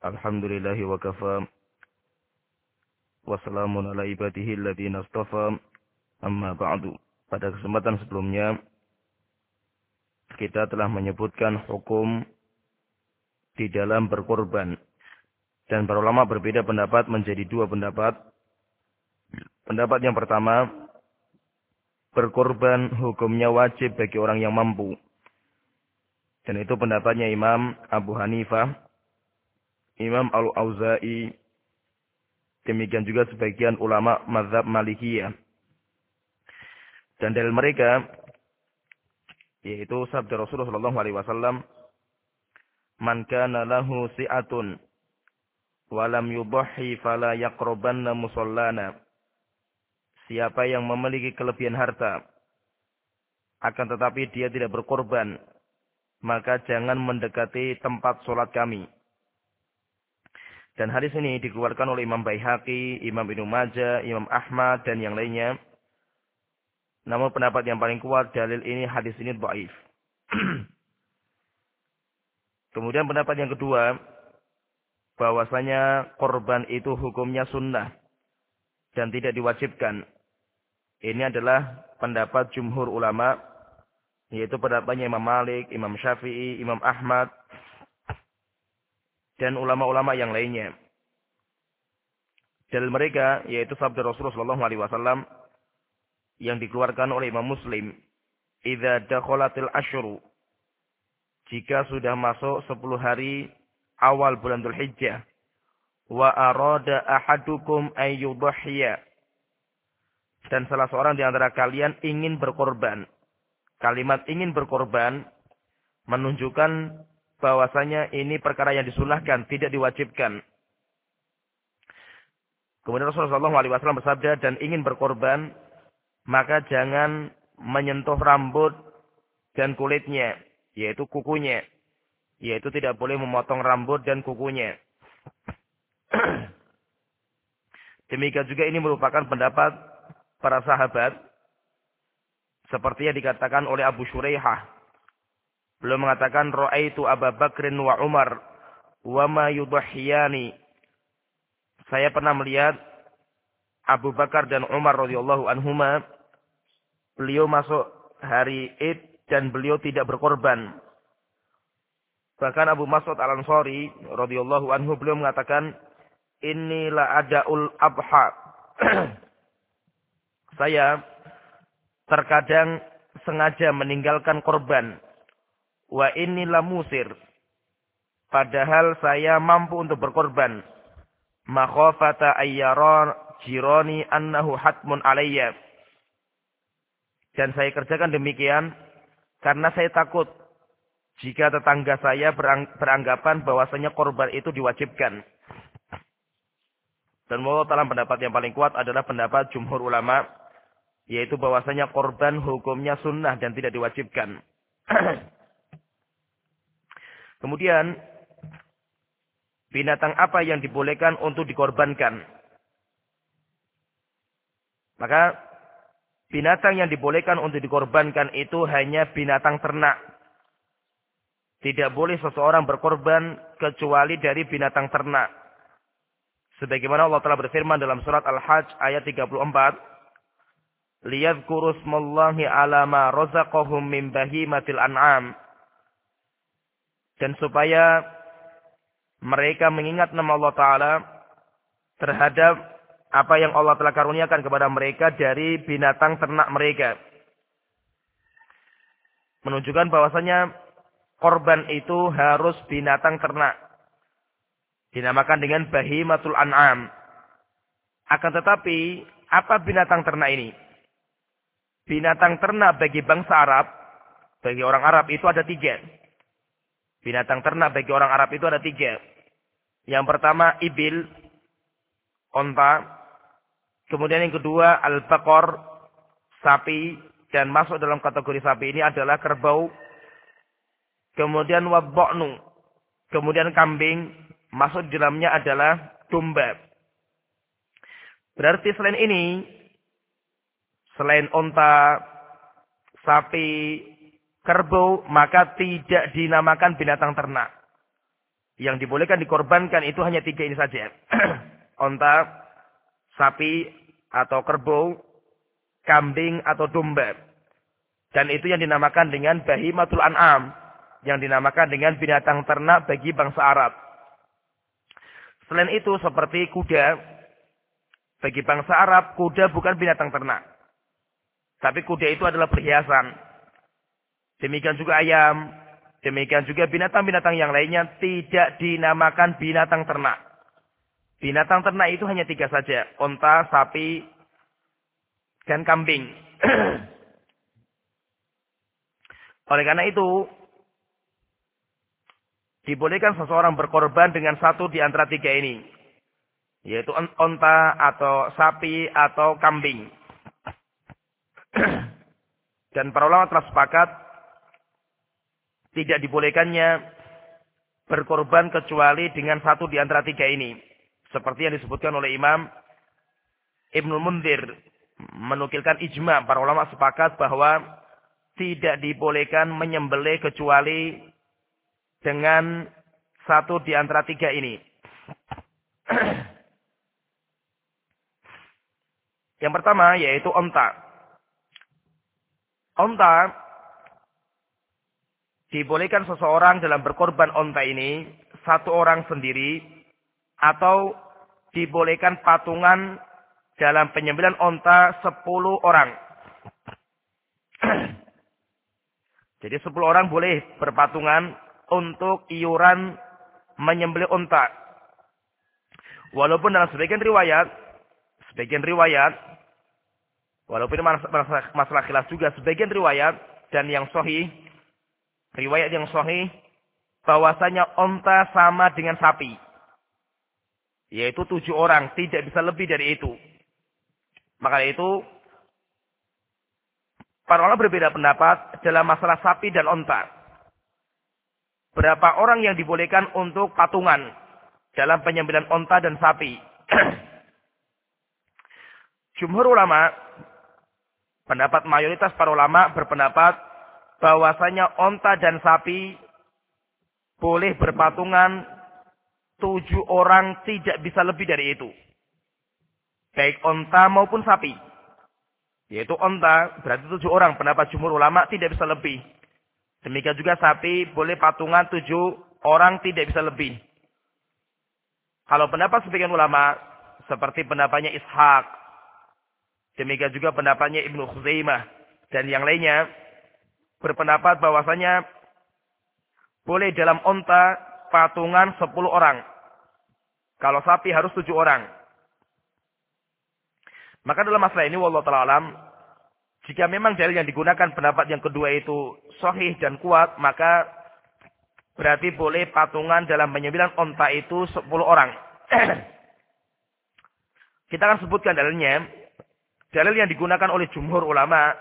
Alhamdulillahi wa kafa. Wassalamun ala ibadihi alladhina astafa. Amma ba'du. Pada kesempatan sebelumnya, kita telah menyebutkan hukum di dalam berkorban. Dan para ulama berbeda pendapat menjadi dua pendapat. Pendapat yang pertama, berkorban hukumnya wajib bagi orang yang mampu. Dan itu pendapatnya Imam Abu Hanifah Imam Al-Auza'i, demikian juga sebagian ulama mazhab Malikiyah. Dan dari mereka yaitu sabda Rasulullah sallallahu alaihi wasallam, "Man kana lahu si'atun wa lam yudhi fala yaqrabanna musallana." Siapa yang memiliki kelebihan harta akan tetapi dia tidak berkorban, maka jangan mendekati tempat solat kami. Dan hadis ini dikeluarkan oleh Imam Baihaqi, Imam Ibnu Majah, Imam Ahmad dan yang lainnya. Namun pendapat yang paling kuat dalil ini hadis ini dhaif. Kemudian pendapat yang kedua bahwasanya korban itu hukumnya sunnah dan tidak diwajibkan. Ini adalah pendapat jumhur ulama yaitu pendapatnya Imam Malik, Imam Syafi'i, Imam Ahmad dan ulama-ulama yang lainnya. Dalil mereka yaitu sabda Rasulullah wasallam yang dikeluarkan oleh Imam Muslim, "Idza dakhalatil asyru" Jika sudah masuk 10 hari awal bulan Dzulhijjah, wa arada ahadukum ay yudhhiya dan salah seorang di antara kalian ingin berkorban. Kalimat ingin berkorban menunjukkan bahwasanya ini perkara yang disunahkan, tidak diwajibkan. Kemudian Rasulullah SAW bersabda dan ingin berkorban, maka jangan menyentuh rambut dan kulitnya, yaitu kukunya. Yaitu tidak boleh memotong rambut dan kukunya. Demikian juga ini merupakan pendapat para sahabat. Seperti yang dikatakan oleh Abu Shuraihah Beliau mengatakan raaitu Abu Bakrin wa Umar wa ma yudhiyani. Saya pernah melihat Abu Bakar dan Umar radhiyallahu anhuma beliau masuk hari Id dan beliau tidak berkorban. Bahkan Abu Mas'ud Al-Ansari radhiyallahu anhu beliau mengatakan inilah adaul abha. Saya terkadang sengaja meninggalkan korban Wa musir. Padahal saya mampu untuk berkorban. Makhofata ayyaron jironi annahu hatmun alayya. Dan saya kerjakan demikian karena saya takut jika tetangga saya beranggapan bahwasanya korban itu diwajibkan. Dan menurut dalam pendapat yang paling kuat adalah pendapat jumhur ulama, yaitu bahwasanya korban hukumnya sunnah dan tidak diwajibkan. Kemudian, binatang apa yang dibolehkan untuk dikorbankan? Maka, binatang yang dibolehkan untuk dikorbankan itu hanya binatang ternak. Tidak boleh seseorang berkorban kecuali dari binatang ternak. Sebagaimana Allah telah berfirman dalam surat Al-Hajj ayat 34. Liyadhkuru smallahi ala ma razaqahum min bahimatil an'am dan supaya mereka mengingat nama Allah Ta'ala terhadap apa yang Allah telah karuniakan kepada mereka dari binatang ternak mereka. Menunjukkan bahwasanya korban itu harus binatang ternak. Dinamakan dengan bahimatul an'am. Akan tetapi, apa binatang ternak ini? Binatang ternak bagi bangsa Arab, bagi orang Arab itu ada tiga. Binatang ternak bagi orang Arab itu ada tiga. Yang pertama ibil, onta. Kemudian yang kedua al-bakor, sapi. Dan masuk dalam kategori sapi ini adalah kerbau. Kemudian wabboknu. Kemudian kambing. Masuk di dalamnya adalah domba. Berarti selain ini, selain onta, sapi, kerbau, maka tidak dinamakan binatang ternak. Yang dibolehkan dikorbankan itu hanya tiga ini saja. Onta, sapi, atau kerbau, kambing, atau domba. Dan itu yang dinamakan dengan bahimatul an'am. Yang dinamakan dengan binatang ternak bagi bangsa Arab. Selain itu seperti kuda. Bagi bangsa Arab, kuda bukan binatang ternak. Tapi kuda itu adalah perhiasan. Demikian juga ayam, Demikian juga binatang-binatang yang lainnya tidak dinamakan binatang ternak. Binatang ternak itu hanya tiga saja. Onta, sapi, dan kambing. Oleh karena itu, dibolehkan seseorang berkorban dengan satu di antara tiga ini. Yaitu onta, atau sapi, atau kambing. dan para ulama telah sepakat tidak dibolehkannya berkorban kecuali dengan satu di antara tiga ini. Seperti yang disebutkan oleh Imam Ibnu Mundir menukilkan ijma para ulama sepakat bahwa tidak dibolehkan menyembelih kecuali dengan satu di antara tiga ini. Yang pertama yaitu onta. Onta dibolehkan seseorang dalam berkorban onta ini satu orang sendiri atau dibolehkan patungan dalam penyembelihan onta sepuluh orang. Jadi sepuluh orang boleh berpatungan untuk iuran menyembelih onta. Walaupun dalam sebagian riwayat, sebagian riwayat, walaupun masalah, masalah khilaf juga, sebagian riwayat dan yang sahih riwayat yang sahih bahwasanya onta sama dengan sapi. Yaitu tujuh orang, tidak bisa lebih dari itu. Maka itu, para ulama berbeda pendapat dalam masalah sapi dan onta. Berapa orang yang dibolehkan untuk patungan dalam penyembelihan onta dan sapi. Jumhur ulama, pendapat mayoritas para ulama berpendapat bahwasanya onta dan sapi boleh berpatungan tujuh orang tidak bisa lebih dari itu. Baik onta maupun sapi. Yaitu onta berarti tujuh orang. Pendapat jumhur ulama tidak bisa lebih. Demikian juga sapi boleh patungan tujuh orang tidak bisa lebih. Kalau pendapat sebagian ulama seperti pendapatnya Ishak. Demikian juga pendapatnya Ibnu Khuzaimah dan yang lainnya berpendapat bahwasanya boleh dalam onta patungan 10 orang. Kalau sapi harus 7 orang. Maka dalam masalah ini wallahu alam jika memang dalil yang digunakan pendapat yang kedua itu sahih dan kuat, maka berarti boleh patungan dalam penyembelihan onta itu 10 orang. Kita akan sebutkan dalilnya. Dalil yang digunakan oleh jumhur ulama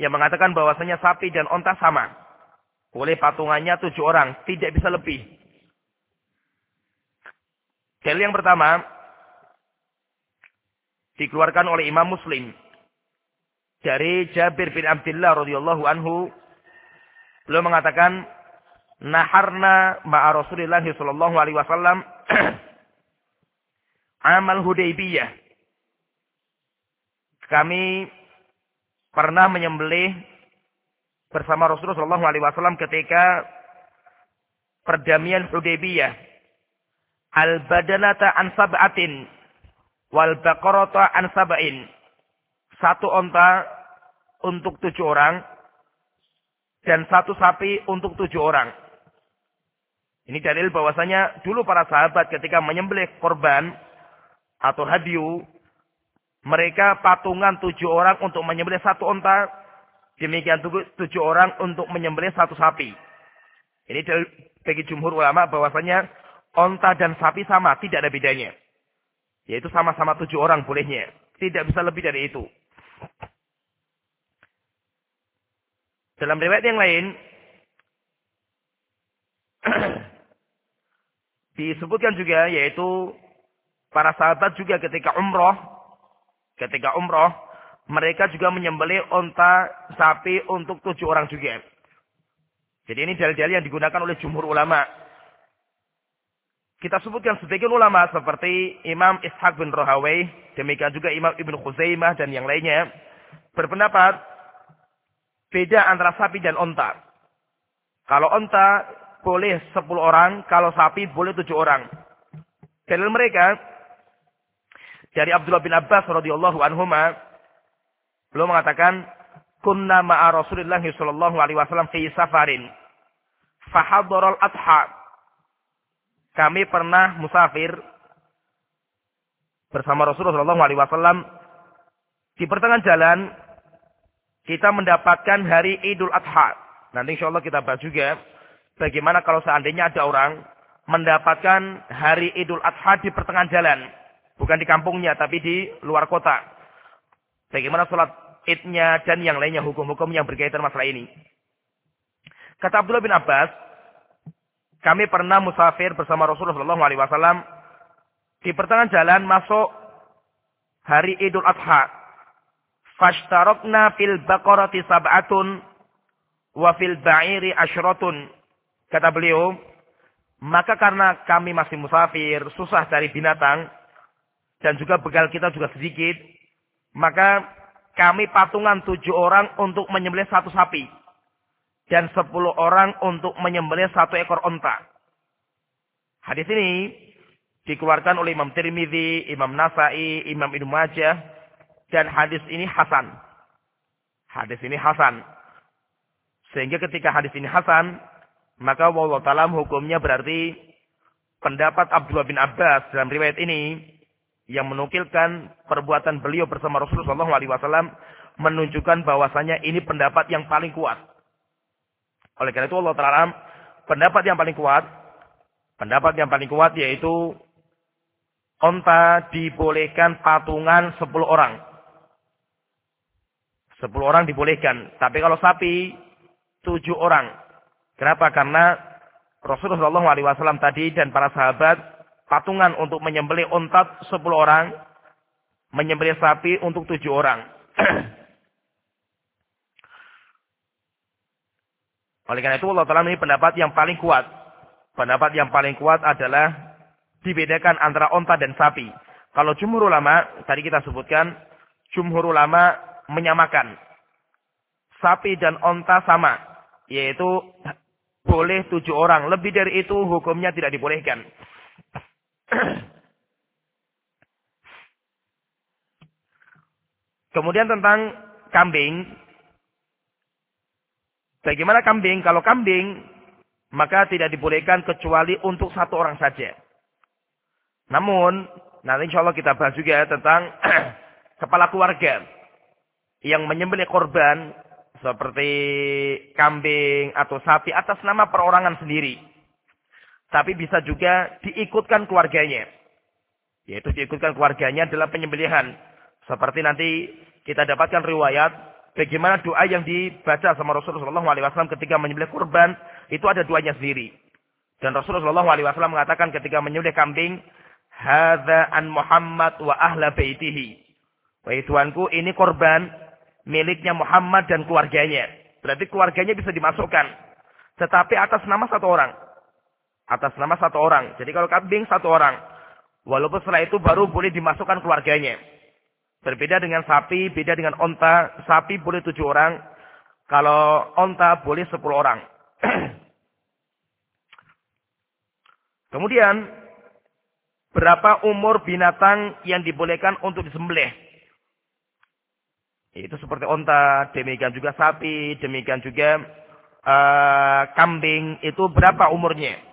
yang mengatakan bahwasanya sapi dan onta sama. Boleh patungannya tujuh orang, tidak bisa lebih. Dalil yang pertama dikeluarkan oleh Imam Muslim dari Jabir bin Abdullah radhiyallahu anhu beliau mengatakan naharna ma'a Rasulillah sallallahu alaihi wasallam amal Hudaybiyah kami pernah menyembelih bersama Rasulullah Shallallahu Alaihi Wasallam ketika perdamaian Hudaybiyah. Al badanata an sab'atin wal baqarata an sab'in. Satu onta untuk tujuh orang dan satu sapi untuk tujuh orang. Ini dalil bahwasanya dulu para sahabat ketika menyembelih korban atau hadiu mereka patungan tujuh orang untuk menyembelih satu onta. Demikian tujuh orang untuk menyembelih satu sapi. Ini bagi jumhur ulama bahwasanya onta dan sapi sama, tidak ada bedanya. Yaitu sama-sama tujuh orang bolehnya. Tidak bisa lebih dari itu. Dalam riwayat yang lain, disebutkan juga yaitu para sahabat juga ketika umroh ketika umroh, mereka juga menyembelih onta sapi untuk tujuh orang juga. Jadi ini dalil-dalil yang digunakan oleh jumhur ulama. kita sebutkan sebagian ulama seperti Imam Ishaq bin Rohawai, demikian juga Imam Ibn Khuzaimah dan yang lainnya, berpendapat beda antara sapi dan onta. Kalau onta boleh 10 orang, kalau sapi boleh 7 orang. Dalil mereka dari Abdullah bin Abbas radhiyallahu anhuma belum mengatakan kunna ma'a Rasulillah sallallahu alaihi wasallam fi safarin fahadharal adha kami pernah musafir bersama Rasulullah SAW di pertengahan jalan kita mendapatkan hari Idul Adha. Nanti insya Allah kita bahas juga bagaimana kalau seandainya ada orang mendapatkan hari Idul Adha di pertengahan jalan. Bukan di kampungnya, tapi di luar kota. Bagaimana sholat idnya dan yang lainnya hukum-hukum yang berkaitan masalah ini. Kata Abdullah bin Abbas, kami pernah musafir bersama Rasulullah SAW di pertengahan jalan masuk hari Idul Adha. Fashtarokna fil baqarati sab'atun wa fil ba'iri ashratun. Kata beliau, maka karena kami masih musafir, susah cari binatang, dan juga bekal kita juga sedikit, maka kami patungan tujuh orang untuk menyembelih satu sapi dan sepuluh orang untuk menyembelih satu ekor onta. Hadis ini dikeluarkan oleh Imam Tirmidzi, Imam Nasai, Imam Ibnu Majah dan hadis ini hasan. Hadis ini hasan. Sehingga ketika hadis ini hasan, maka Allah Ta'ala hukumnya berarti pendapat Abdullah bin Abbas dalam riwayat ini yang menukilkan perbuatan beliau bersama Rasulullah SAW menunjukkan bahwasanya ini pendapat yang paling kuat. Oleh karena itu Allah Ta'ala pendapat yang paling kuat, pendapat yang paling kuat yaitu onta dibolehkan patungan 10 orang. 10 orang dibolehkan. Tapi kalau sapi 7 orang. Kenapa? Karena Rasulullah SAW tadi dan para sahabat patungan untuk menyembelih onta 10 orang, menyembelih sapi untuk 7 orang. Oleh karena itu Allah Ta'ala ini pendapat yang paling kuat. Pendapat yang paling kuat adalah dibedakan antara onta dan sapi. Kalau jumhur ulama, tadi kita sebutkan, jumhur ulama menyamakan. Sapi dan onta sama. Yaitu boleh tujuh orang. Lebih dari itu hukumnya tidak dibolehkan. Kemudian tentang kambing, Bagaimana kambing? Kalau kambing, maka tidak dibolehkan kecuali untuk satu orang saja. Namun, nanti insya Allah kita bahas juga tentang kepala keluarga yang menyembelih korban seperti kambing atau sapi atas nama perorangan sendiri. Tapi bisa juga diikutkan keluarganya. Yaitu diikutkan keluarganya dalam penyembelihan. Seperti nanti kita dapatkan riwayat bagaimana doa yang dibaca sama Rasulullah SAW ketika menyembelih kurban itu ada doanya sendiri. Dan Rasulullah SAW mengatakan ketika menyembelih kambing, Hada an Muhammad wa ahla baitihi. Wahai tuanku, ini korban miliknya Muhammad dan keluarganya. Berarti keluarganya bisa dimasukkan. Tetapi atas nama satu orang. Atas nama satu orang. Jadi kalau kambing satu orang. Walaupun setelah itu baru boleh dimasukkan keluarganya. Berbeda dengan sapi, beda dengan onta. Sapi boleh tujuh orang. Kalau onta boleh sepuluh orang. Kemudian, berapa umur binatang yang dibolehkan untuk disembelih? Itu seperti onta, demikian juga sapi, demikian juga uh, kambing. Itu berapa umurnya?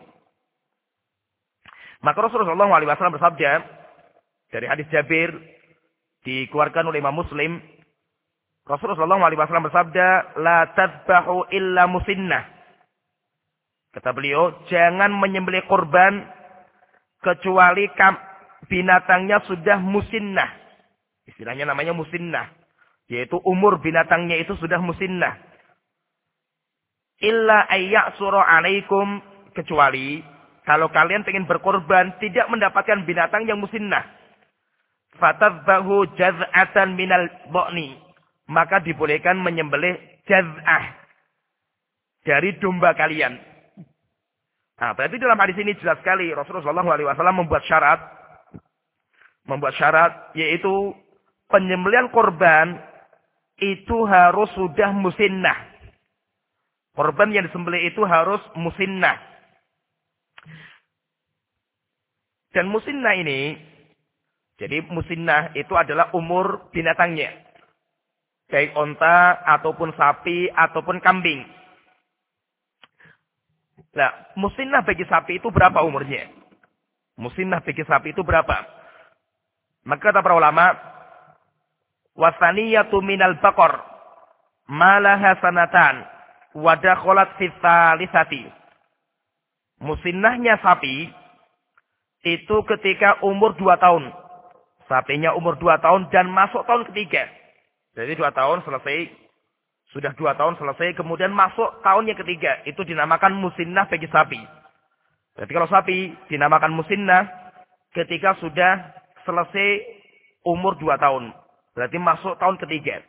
Maka Rasulullah SAW bersabda dari hadis Jabir dikeluarkan oleh Imam Muslim, Rasulullah SAW bersabda, La tadbahu illa musinnah. Kata beliau, jangan menyembelih korban kecuali binatangnya sudah musinnah. Istilahnya namanya musinnah. Yaitu umur binatangnya itu sudah musinnah. Illa surah alaikum. Kecuali kalau kalian ingin berkorban tidak mendapatkan binatang yang musinnah fatadbahu jaz'atan minal bo'ni. Maka dibolehkan menyembelih jaz'ah. Dari domba kalian. Nah, berarti dalam hadis ini jelas sekali Rasulullah SAW membuat syarat, membuat syarat yaitu penyembelian korban itu harus sudah musinnah. Korban yang disembelih itu harus musinnah. Dan musinnah ini, jadi musinnah itu adalah umur binatangnya. Baik onta, ataupun sapi, ataupun kambing. Nah, musinnah bagi sapi itu berapa umurnya? Musinnah bagi sapi itu berapa? Maka kata para ulama, wasaniyatu minal bakor malaha sanatan wadakholat fitalisati. Musinnahnya sapi itu ketika umur dua tahun. Sapinya umur dua tahun dan masuk tahun ketiga. Jadi dua tahun selesai. Sudah dua tahun selesai. Kemudian masuk tahun yang ketiga. Itu dinamakan musinnah bagi sapi. Berarti kalau sapi dinamakan musinnah ketika sudah selesai umur dua tahun. Berarti masuk tahun ketiga.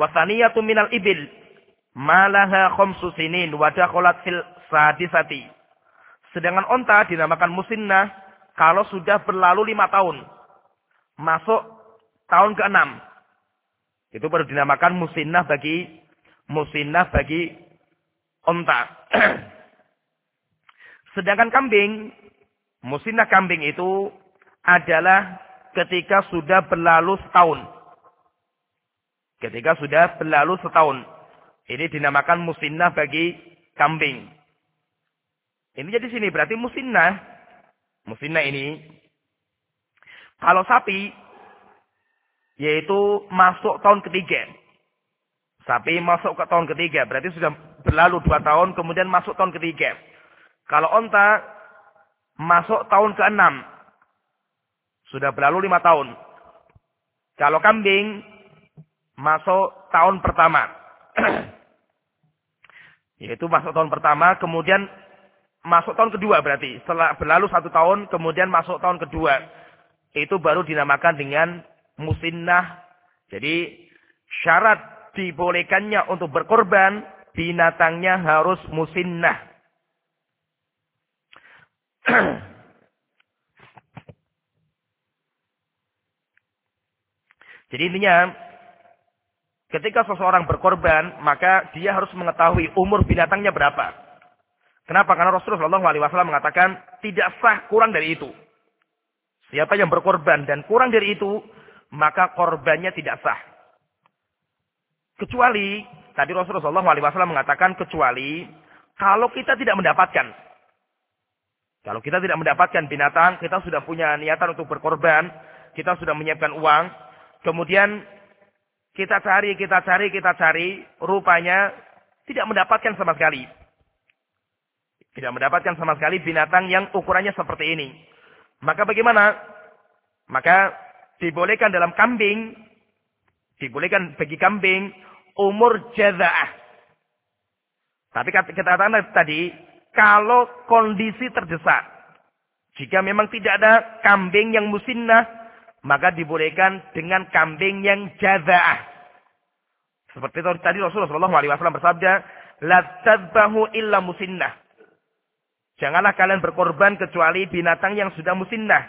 Wasaniyatu minal ibil. Malaha khomsu sinin. Fil sadisati. Sedangkan onta dinamakan musinnah. Kalau sudah berlalu lima tahun. Masuk tahun ke enam. Itu baru dinamakan musinnah bagi musinnah bagi onta. Sedangkan kambing, musinnah kambing itu adalah ketika sudah berlalu setahun. Ketika sudah berlalu setahun. Ini dinamakan musinnah bagi kambing. Ini jadi sini berarti musinnah. Musinnah ini. Kalau sapi. Yaitu masuk tahun ketiga. Sapi masuk ke tahun ketiga. Berarti sudah berlalu dua tahun. Kemudian masuk tahun ketiga. Kalau onta. Masuk tahun ke-6. Sudah berlalu lima tahun. Kalau kambing, masuk tahun pertama. Yaitu masuk tahun pertama, kemudian masuk tahun kedua berarti. Setelah berlalu satu tahun, kemudian masuk tahun kedua. Itu baru dinamakan dengan musinnah. Jadi syarat dibolehkannya untuk berkorban, binatangnya harus musinnah. Jadi intinya, ketika seseorang berkorban, maka dia harus mengetahui umur binatangnya berapa. Kenapa? Karena Rasulullah SAW mengatakan, tidak sah kurang dari itu. Siapa yang berkorban dan kurang dari itu, maka korbannya tidak sah. Kecuali, tadi Rasulullah SAW mengatakan, kecuali kalau kita tidak mendapatkan. Kalau kita tidak mendapatkan binatang, kita sudah punya niatan untuk berkorban, kita sudah menyiapkan uang, Kemudian kita cari, kita cari, kita cari. Rupanya tidak mendapatkan sama sekali. Tidak mendapatkan sama sekali binatang yang ukurannya seperti ini. Maka bagaimana? Maka dibolehkan dalam kambing. Dibolehkan bagi kambing umur jaza'ah. Tapi kita katakan tadi, kalau kondisi terdesak. Jika memang tidak ada kambing yang musinnah, maka dibolehkan dengan kambing yang jaza'ah. Seperti tadi Rasulullah SAW bersabda, La tadbahu illa musinnah. Janganlah kalian berkorban kecuali binatang yang sudah musinnah.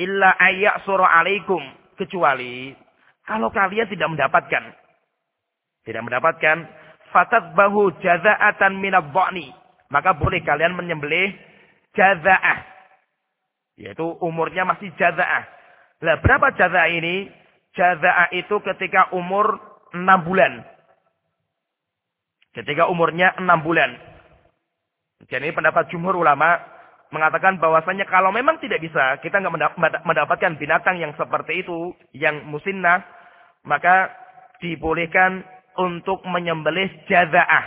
Illa ayak surah alaikum. Kecuali kalau kalian tidak mendapatkan. Tidak mendapatkan. Fatadbahu jaza'atan minab Maka boleh kalian menyembelih jaza'ah. Yaitu umurnya masih jaza'ah. Lah berapa jaza ini? Jaza itu ketika umur 6 bulan. Ketika umurnya 6 bulan. Jadi pendapat jumhur ulama mengatakan bahwasanya kalau memang tidak bisa, kita nggak mendapatkan binatang yang seperti itu, yang musinnah, maka dibolehkan untuk menyembelih jaza'ah.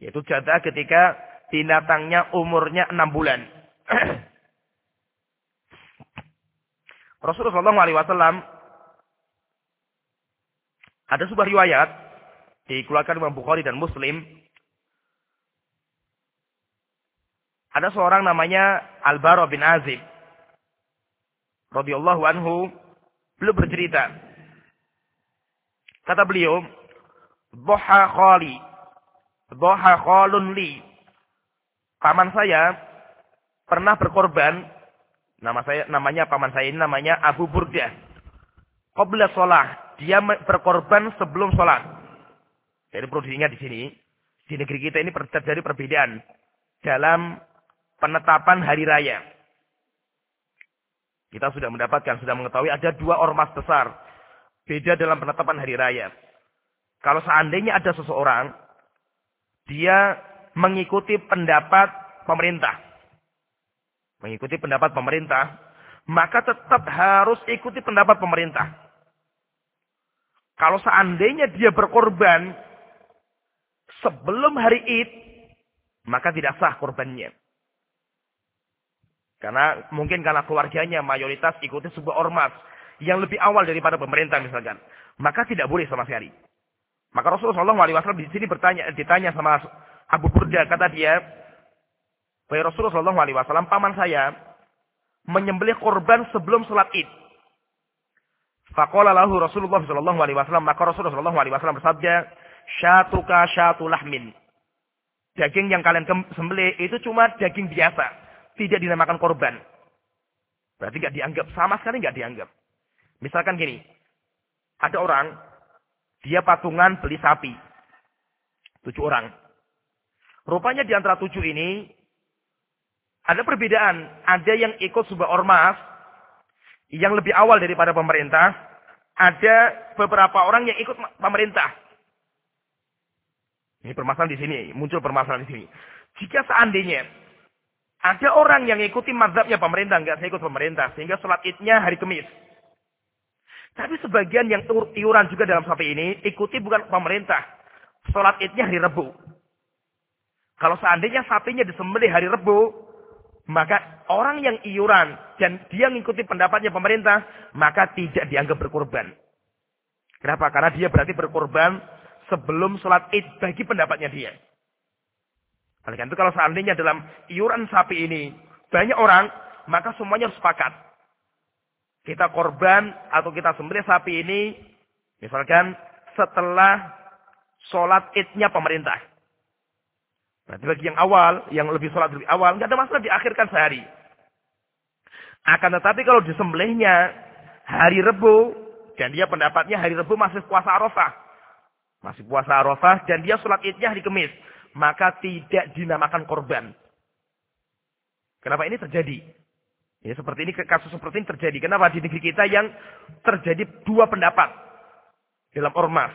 Yaitu jaza'ah ketika binatangnya umurnya 6 bulan. Rasulullah SAW ada sebuah riwayat dikeluarkan Imam Bukhari dan Muslim. Ada seorang namanya Al-Bara bin Azib. radhiyallahu anhu beliau bercerita. Kata beliau, "Dhaha khali, dhaha khalun li, paman saya pernah berkorban, nama saya namanya paman saya ini namanya Abu Burdah. Qabla sholat, dia berkorban sebelum sholat. Jadi perlu diingat di sini, di negeri kita ini terjadi perbedaan dalam penetapan hari raya. Kita sudah mendapatkan, sudah mengetahui ada dua ormas besar. Beda dalam penetapan hari raya. Kalau seandainya ada seseorang, dia mengikuti pendapat pemerintah. Mengikuti pendapat pemerintah, maka tetap harus ikuti pendapat pemerintah. Kalau seandainya dia berkorban sebelum hari Id, maka tidak sah korbannya. Karena mungkin karena keluarganya mayoritas ikuti sebuah ormas yang lebih awal daripada pemerintah misalkan. Maka tidak boleh sama sekali. Maka Rasulullah SAW di sini bertanya, ditanya sama Abu Burda, kata dia, Wahai Rasulullah SAW, paman saya menyembelih korban sebelum sholat id. Faqala lahu Rasulullah SAW, maka Rasulullah SAW bersabda, Syatuka syatu lahmin. Daging yang kalian sembelih itu cuma daging biasa tidak dinamakan korban. Berarti nggak dianggap sama sekali nggak dianggap. Misalkan gini, ada orang dia patungan beli sapi, tujuh orang. Rupanya di antara tujuh ini ada perbedaan. Ada yang ikut sebuah ormas yang lebih awal daripada pemerintah. Ada beberapa orang yang ikut pemerintah. Ini permasalahan di sini, muncul permasalahan di sini. Jika seandainya ada orang yang ikuti mazhabnya pemerintah, enggak saya ikut pemerintah. Sehingga sholat idnya hari Kamis. Tapi sebagian yang iuran juga dalam sapi ini, ikuti bukan pemerintah. Sholat idnya hari Rebu. Kalau seandainya sapinya disembelih hari Rebu, maka orang yang iuran dan dia mengikuti pendapatnya pemerintah, maka tidak dianggap berkorban. Kenapa? Karena dia berarti berkorban sebelum sholat id bagi pendapatnya dia. Oleh karena itu kalau seandainya dalam iuran sapi ini banyak orang, maka semuanya harus sepakat. Kita korban atau kita sembelih sapi ini, misalkan setelah sholat idnya pemerintah. Berarti bagi yang awal, yang lebih sholat lebih awal, nggak ada masalah diakhirkan sehari. Akan tetapi kalau disembelihnya hari Rebu, dan dia pendapatnya hari Rebu masih puasa Arafah. Masih puasa Arafah, dan dia sholat idnya hari Kamis maka tidak dinamakan korban. Kenapa ini terjadi? Ya, seperti ini kasus seperti ini terjadi. Kenapa di negeri kita yang terjadi dua pendapat dalam ormas?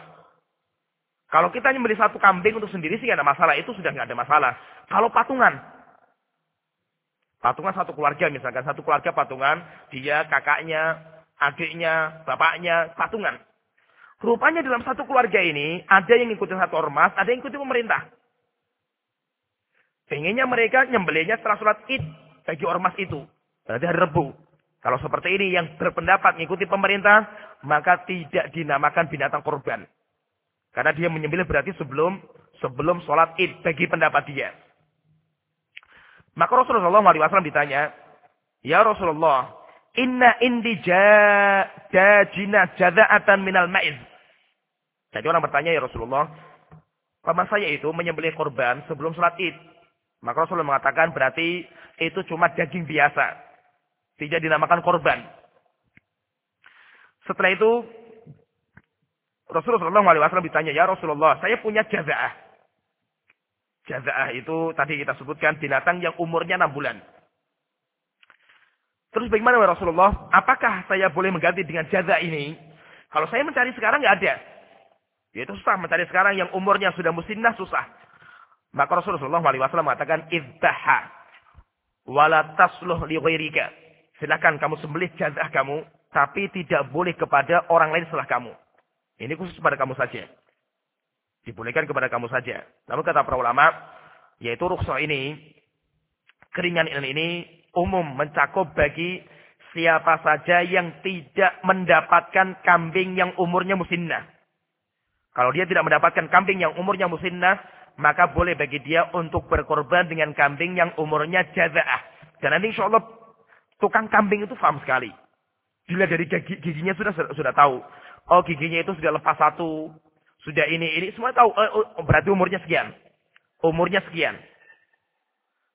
Kalau kita nyembeli satu kambing untuk sendiri sih nggak ada masalah, itu sudah nggak ada masalah. Kalau patungan, patungan satu keluarga misalkan satu keluarga patungan, dia kakaknya, adiknya, bapaknya patungan. Rupanya dalam satu keluarga ini ada yang ngikutin satu ormas, ada yang ngikutin pemerintah. Pengennya mereka nyembelihnya setelah sholat id bagi ormas itu. Berarti hari Rebu. Kalau seperti ini yang berpendapat mengikuti pemerintah, maka tidak dinamakan binatang korban. Karena dia menyembelih berarti sebelum sebelum sholat id bagi pendapat dia. Maka Rasulullah SAW ditanya, Ya Rasulullah, inna indi jajina jada'atan minal ma'iz. Jadi orang bertanya, Ya Rasulullah, paman saya itu menyembelih korban sebelum sholat id. Maka Rasulullah mengatakan berarti itu cuma daging biasa. Tidak dinamakan korban. Setelah itu Rasulullah SAW ditanya, Ya Rasulullah, saya punya jaza'ah. Jaza'ah itu tadi kita sebutkan binatang yang umurnya 6 bulan. Terus bagaimana ya Rasulullah? Apakah saya boleh mengganti dengan jaza ini? Kalau saya mencari sekarang nggak ada. Ya itu susah mencari sekarang yang umurnya sudah musinnah susah. Maka Rasulullah SAW mengatakan, Iddaha wala tasluh. Silakan kamu sembelih jazah kamu, tapi tidak boleh kepada orang lain setelah kamu. Ini khusus pada kamu saja. Dibolehkan kepada kamu saja. Namun kata para ulama, yaitu rukhsah ini, keringan ini umum mencakup bagi siapa saja yang tidak mendapatkan kambing yang umurnya musinnah. Kalau dia tidak mendapatkan kambing yang umurnya musinnah, maka boleh bagi dia untuk berkorban dengan kambing yang umurnya jaza'ah. Dan nanti insya Allah tukang kambing itu paham sekali. Dilihat dari gigi, giginya sudah sudah tahu. Oh giginya itu sudah lepas satu. Sudah ini, ini semua tahu. Oh, oh, berarti umurnya sekian. Umurnya sekian.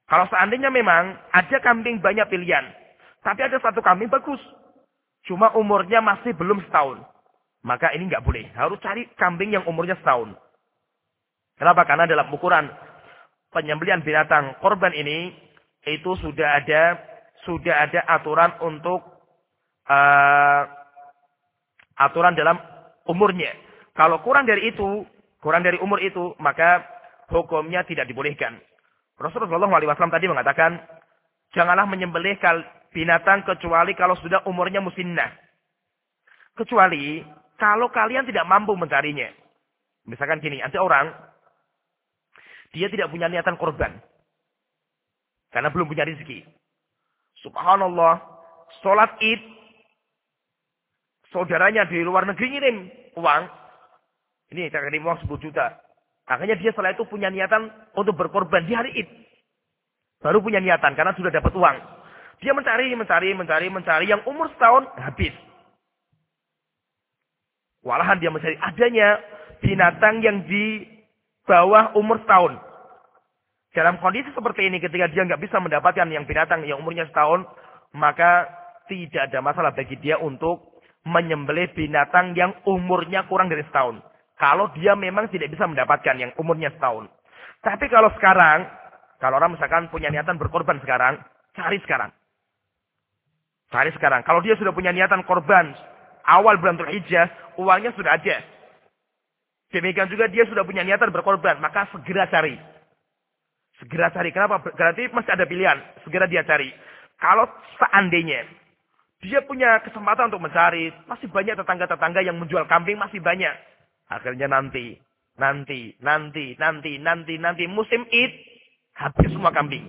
Kalau seandainya memang ada kambing banyak pilihan. Tapi ada satu kambing bagus. Cuma umurnya masih belum setahun. Maka ini nggak boleh. Harus cari kambing yang umurnya setahun. Kenapa? Karena dalam ukuran penyembelian binatang korban ini itu sudah ada sudah ada aturan untuk uh, aturan dalam umurnya. Kalau kurang dari itu, kurang dari umur itu, maka hukumnya tidak dibolehkan. Rasulullah SAW tadi mengatakan, janganlah menyembelih binatang kecuali kalau sudah umurnya musinnah. Kecuali kalau kalian tidak mampu mencarinya. Misalkan gini, ada orang, dia tidak punya niatan korban. Karena belum punya rezeki. Subhanallah, sholat id, saudaranya di luar negeri ngirim uang. Ini saya kirim uang 10 juta. Akhirnya dia setelah itu punya niatan untuk berkorban di hari id. Baru punya niatan karena sudah dapat uang. Dia mencari, mencari, mencari, mencari. Yang umur setahun habis. Walahan dia mencari adanya binatang yang di bawah umur setahun. Dalam kondisi seperti ini ketika dia nggak bisa mendapatkan yang binatang yang umurnya setahun, maka tidak ada masalah bagi dia untuk menyembelih binatang yang umurnya kurang dari setahun. Kalau dia memang tidak bisa mendapatkan yang umurnya setahun. Tapi kalau sekarang, kalau orang misalkan punya niatan berkorban sekarang, cari sekarang. Cari sekarang. Kalau dia sudah punya niatan korban awal bulan Dzulhijjah, uangnya sudah ada. Demikian juga dia sudah punya niatan berkorban, maka segera cari. Segera cari. Kenapa? Berarti masih ada pilihan. Segera dia cari. Kalau seandainya dia punya kesempatan untuk mencari, masih banyak tetangga-tetangga yang menjual kambing, masih banyak. Akhirnya nanti, nanti, nanti, nanti, nanti, nanti musim id habis semua kambing.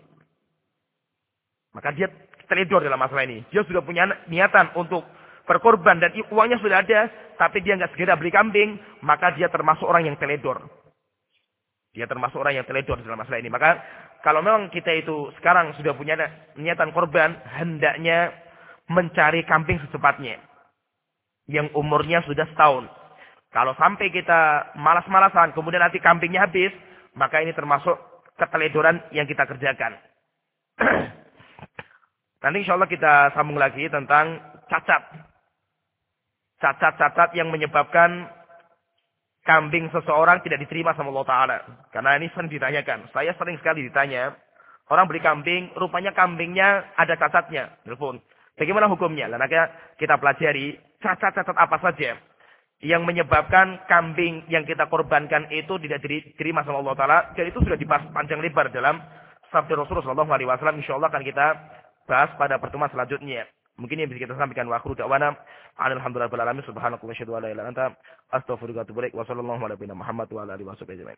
Maka dia teledor dalam masalah ini. Dia sudah punya niatan untuk berkorban dan uangnya sudah ada, tapi dia nggak segera beli kambing, maka dia termasuk orang yang teledor. Dia termasuk orang yang teledor dalam masalah ini. Maka kalau memang kita itu sekarang sudah punya niatan korban, hendaknya mencari kambing secepatnya. Yang umurnya sudah setahun. Kalau sampai kita malas-malasan, kemudian nanti kambingnya habis, maka ini termasuk keteledoran yang kita kerjakan. nanti insya Allah kita sambung lagi tentang cacat. Cacat-cacat yang menyebabkan kambing seseorang tidak diterima sama Allah Ta'ala. Karena ini sering ditanyakan. Saya sering sekali ditanya. Orang beli kambing, rupanya kambingnya ada cacatnya. Telepon. Bagaimana hukumnya? Lalu kita pelajari cacat-cacat apa saja yang menyebabkan kambing yang kita korbankan itu tidak diterima sama Allah Taala dan itu sudah dibahas panjang lebar dalam sabda Rasulullah Wasallam. Insya Allah akan kita bahas pada pertemuan selanjutnya. Mungkin yang bisa kita sampaikan wa akhiru da'wana alhamdulillah alamin subhanallahi wa syahadu wa la ilaha illa anta astaghfiruka wa atubu ilaik wa sallallahu wa